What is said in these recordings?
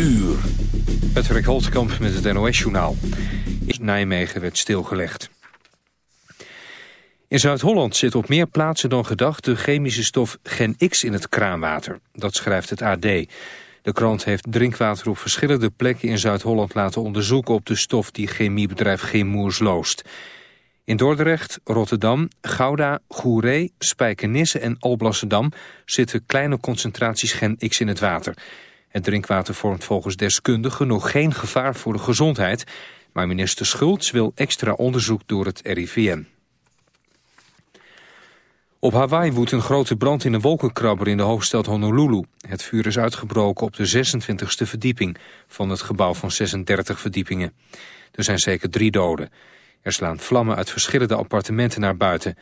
uur. Het Holtkamp met het NOS-journaal. Nijmegen werd stilgelegd. In Zuid-Holland zit op meer plaatsen dan gedacht de chemische stof Gen X in het kraanwater. Dat schrijft het AD. De krant heeft drinkwater op verschillende plekken in Zuid-Holland laten onderzoeken op de stof die chemiebedrijf Chemours loost. In Dordrecht, Rotterdam, Gouda, Goeree, Spijkenisse en Alblasserdam zitten kleine concentraties Gen X in het water. Het drinkwater vormt volgens deskundigen nog geen gevaar voor de gezondheid, maar minister Schultz wil extra onderzoek door het RIVM. Op Hawaii woedt een grote brand in een wolkenkrabber in de hoofdstad Honolulu. Het vuur is uitgebroken op de 26e verdieping van het gebouw van 36 verdiepingen. Er zijn zeker drie doden. Er slaan vlammen uit verschillende appartementen naar buiten.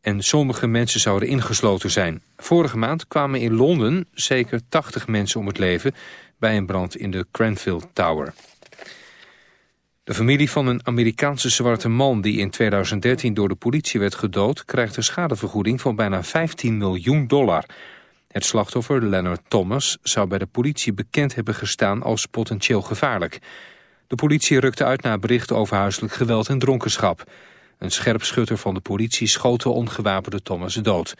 En sommige mensen zouden ingesloten zijn. Vorige maand kwamen in Londen zeker 80 mensen om het leven... bij een brand in de Cranfield Tower. De familie van een Amerikaanse zwarte man die in 2013 door de politie werd gedood... krijgt een schadevergoeding van bijna 15 miljoen dollar. Het slachtoffer, Leonard Thomas, zou bij de politie bekend hebben gestaan als potentieel gevaarlijk. De politie rukte uit naar berichten over huiselijk geweld en dronkenschap. Een scherpschutter van de politie schoot de ongewapende Thomas dood.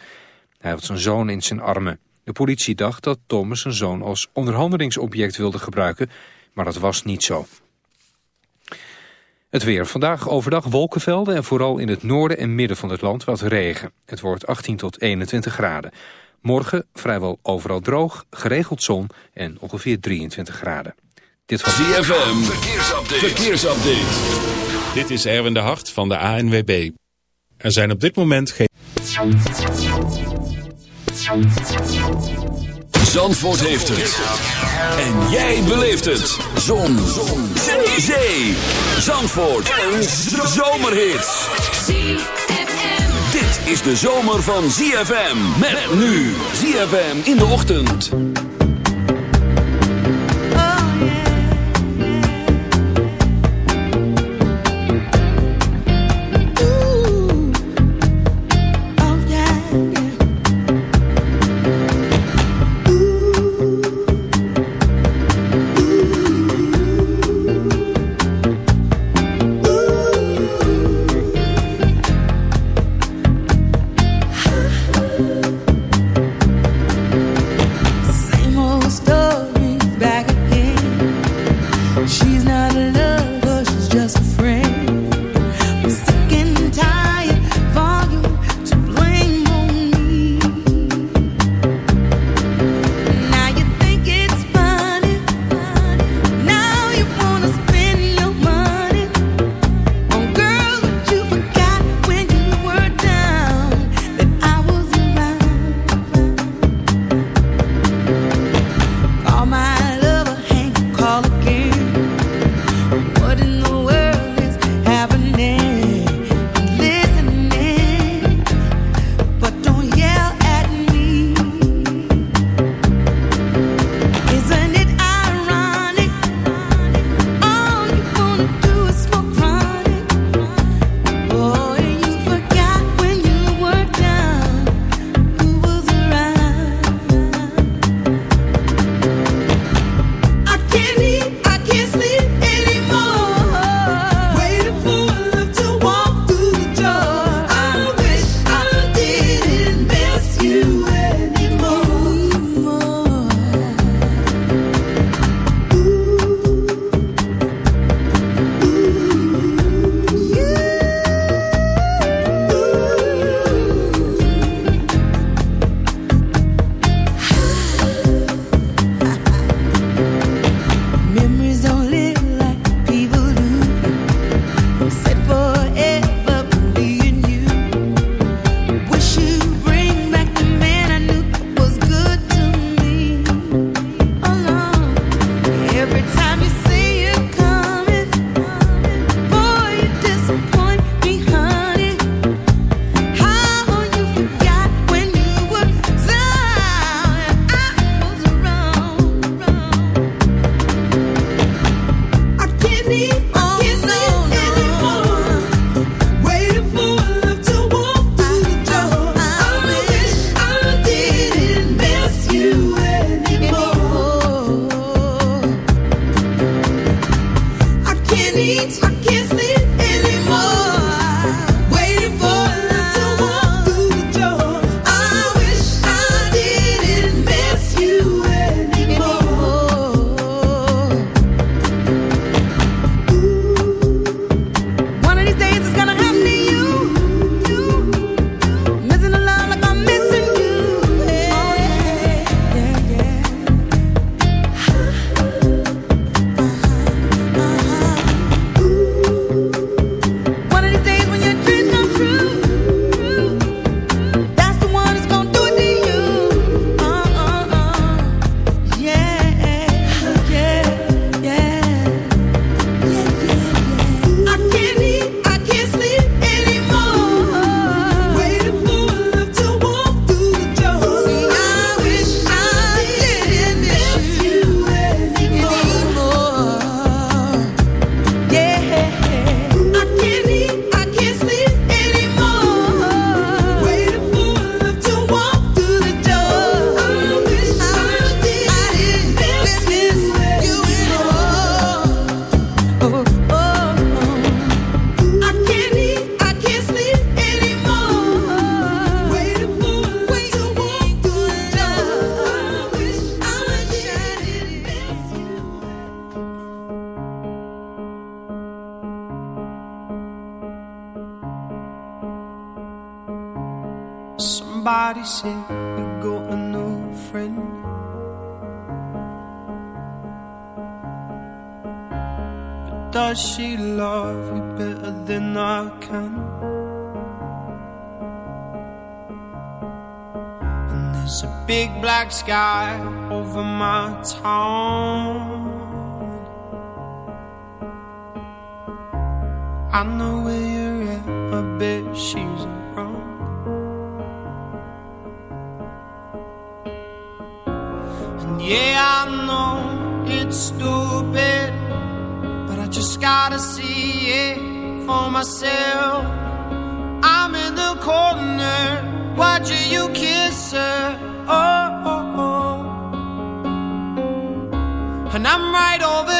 Hij had zijn zoon in zijn armen. De politie dacht dat Thomas zijn zoon als onderhandelingsobject wilde gebruiken, maar dat was niet zo. Het weer. Vandaag overdag wolkenvelden en vooral in het noorden en midden van het land wat regen. Het wordt 18 tot 21 graden. Morgen vrijwel overal droog, geregeld zon en ongeveer 23 graden. Dit was. Verkeersupdate. Verkeersupdate. Dit is Erwin de Hart van de ANWB. Er zijn op dit moment geen... Zandvoort heeft het. En jij beleeft het. Zon. Zon. Zee. Zandvoort. Een zomerhit. Dit is de zomer van ZFM. Met nu. ZFM in de ochtend. and I'm right over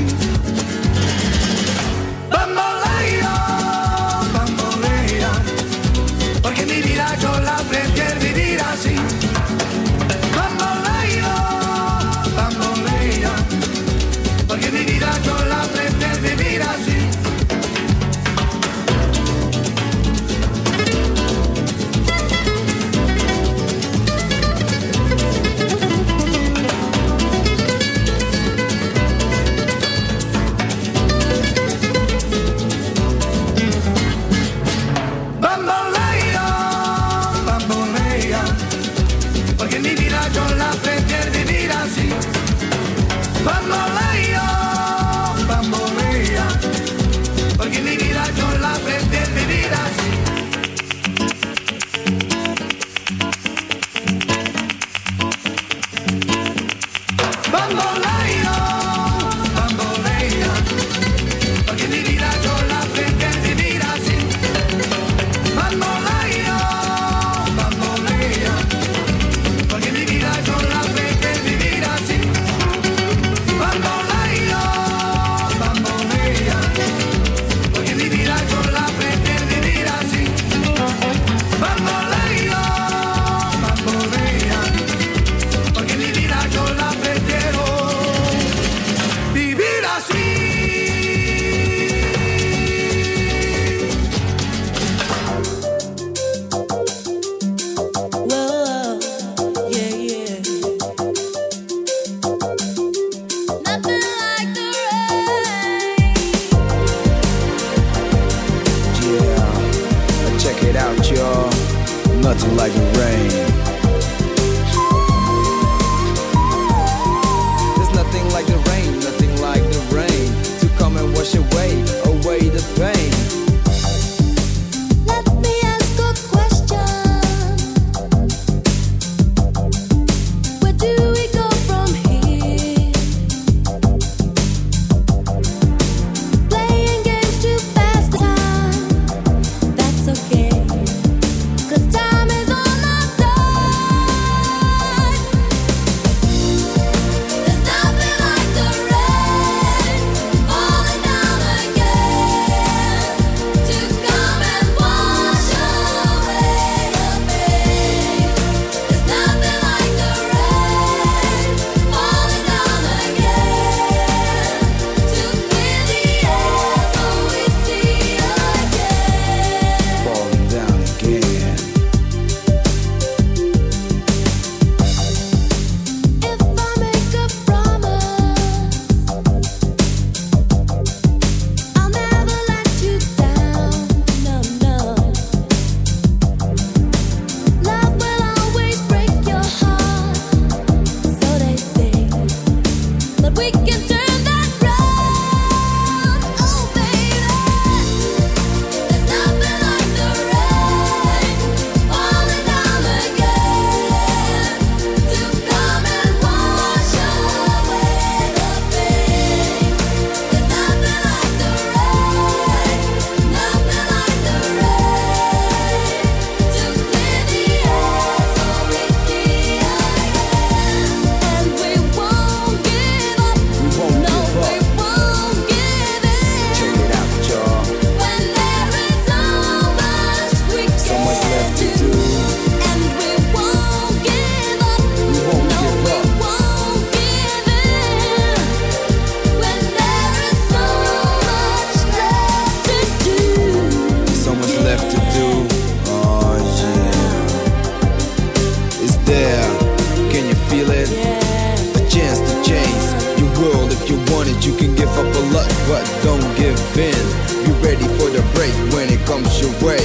break when it comes your way.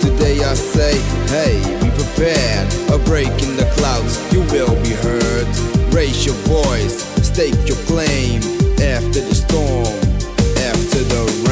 Today I say, hey, be prepared. A break in the clouds, you will be heard. Raise your voice, stake your claim. After the storm, after the rain.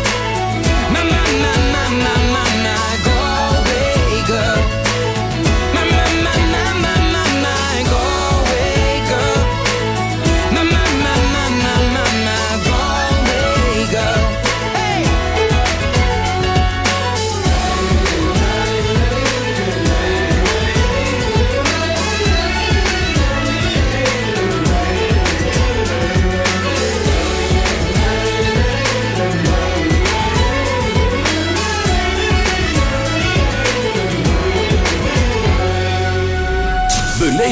na na na.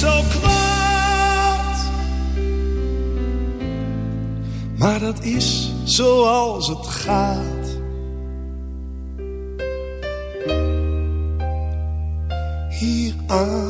zo kwaad. Maar dat is zoals het gaat. Hier aan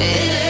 Yeah.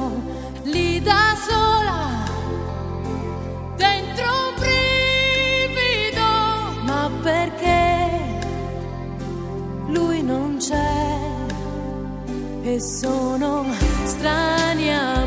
lì da sola, dentro un ma perché lui non c'è e sono strania.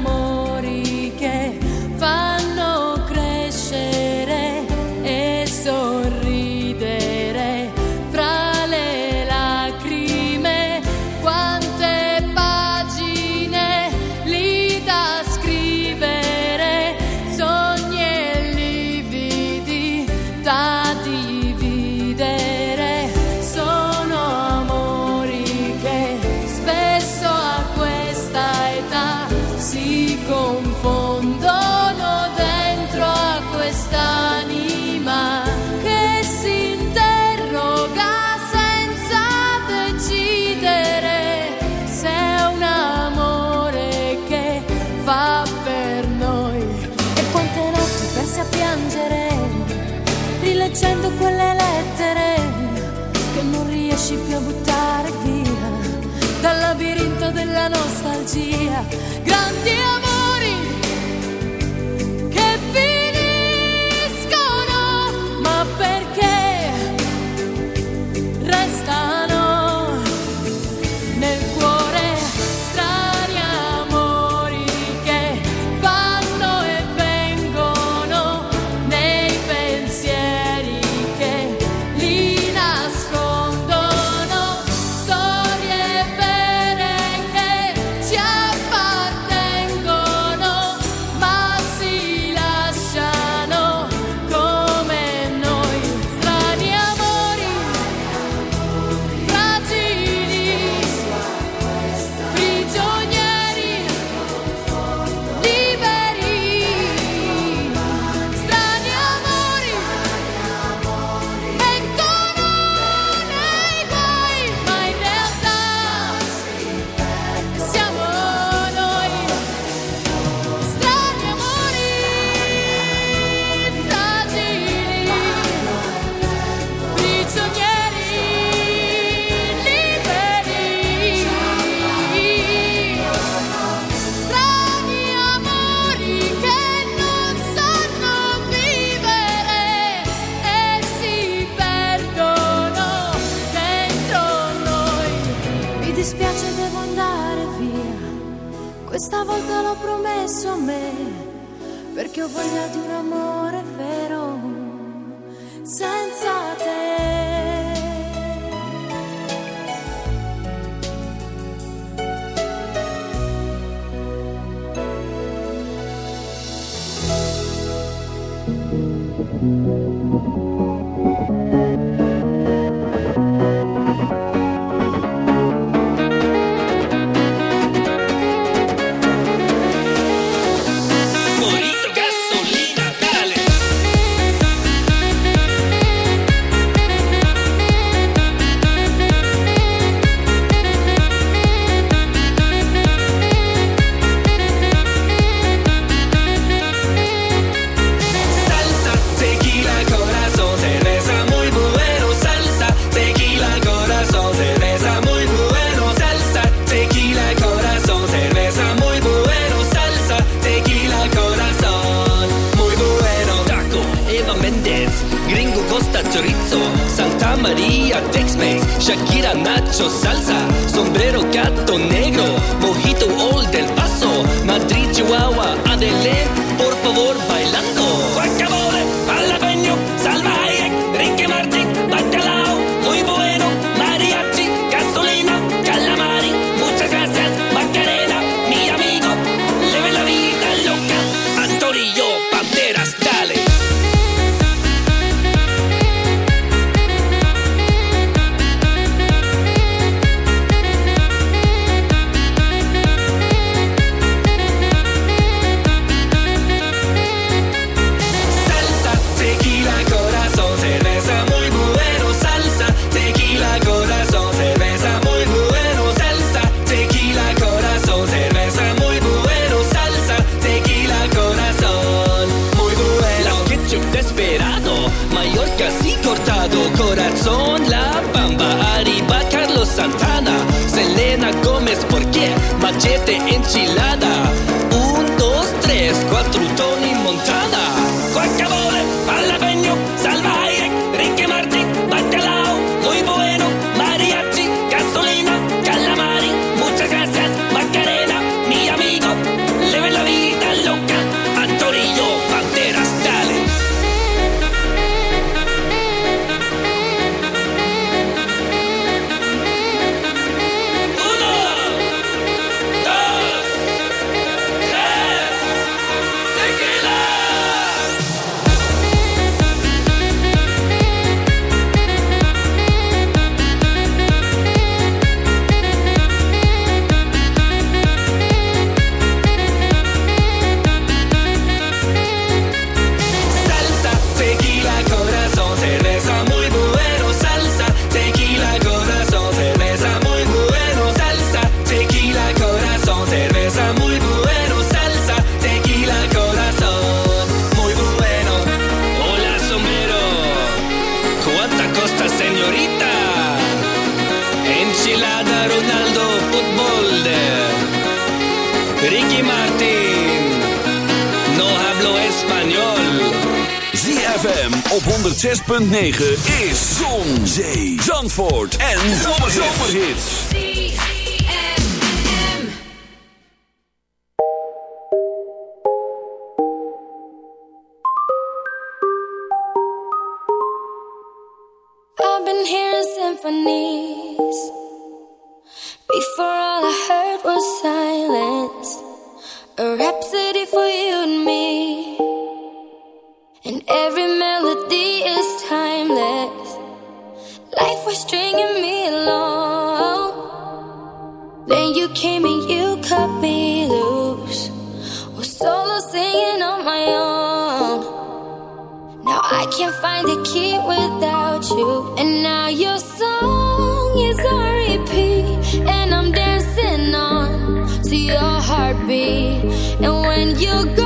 9. came and you cut me loose. Was solo singing on my own. Now I can't find the key without you. And now your song is on repeat. And I'm dancing on to your heartbeat. And when you go.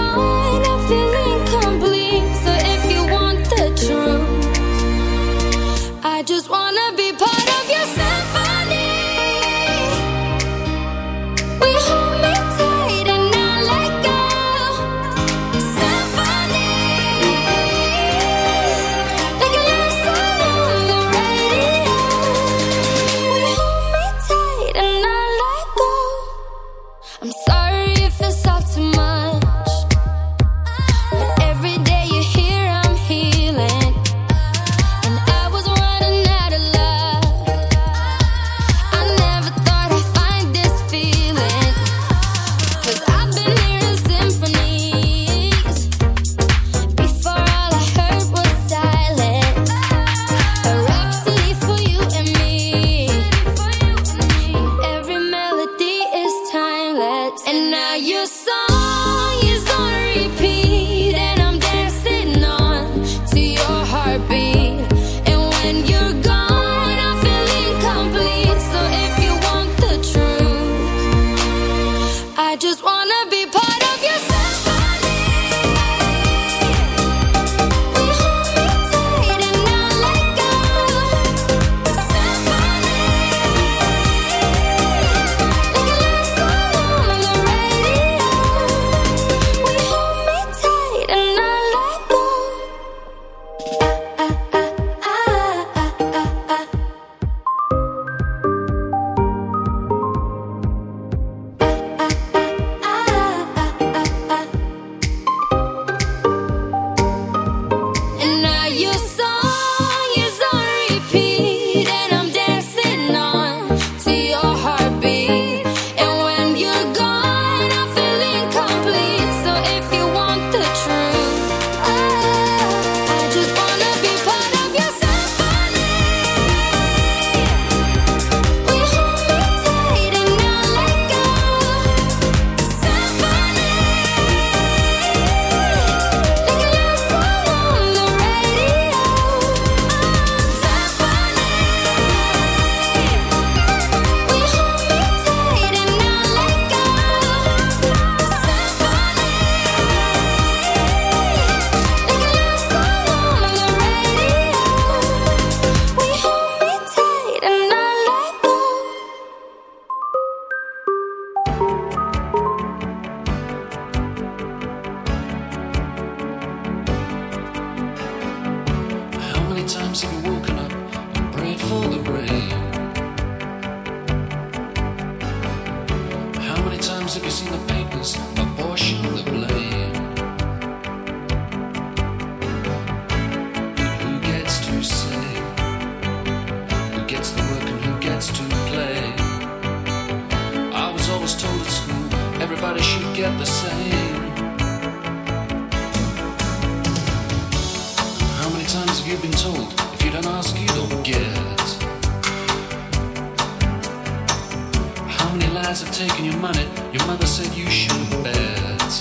How many lies have taken your money? Your mother said you shouldn't bet.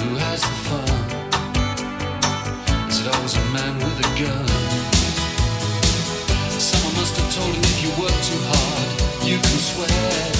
Who has the fun? Is it always a man with a gun? Someone must have told him if you work too hard, you can sweat.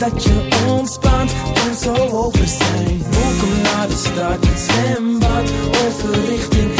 dat je ontspant en zo over zijn. Welkom naar de stad, het zwembad. Over richting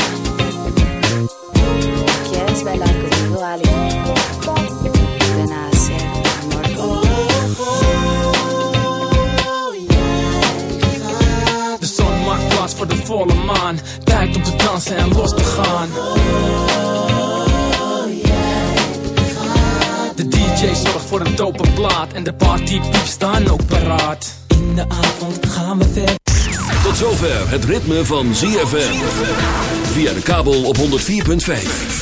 ¿Quieres bailar conmigo, Ali? Ven amor conmigo. De zon maakt plaats voor de volle maan Tijd om te dansen en los te gaan De DJ zorgt voor een dope plaat En de partypieps staan ook paraat In de avond gaan we ver Tot zover het ritme van ZFM. Via de kabel op 104.5.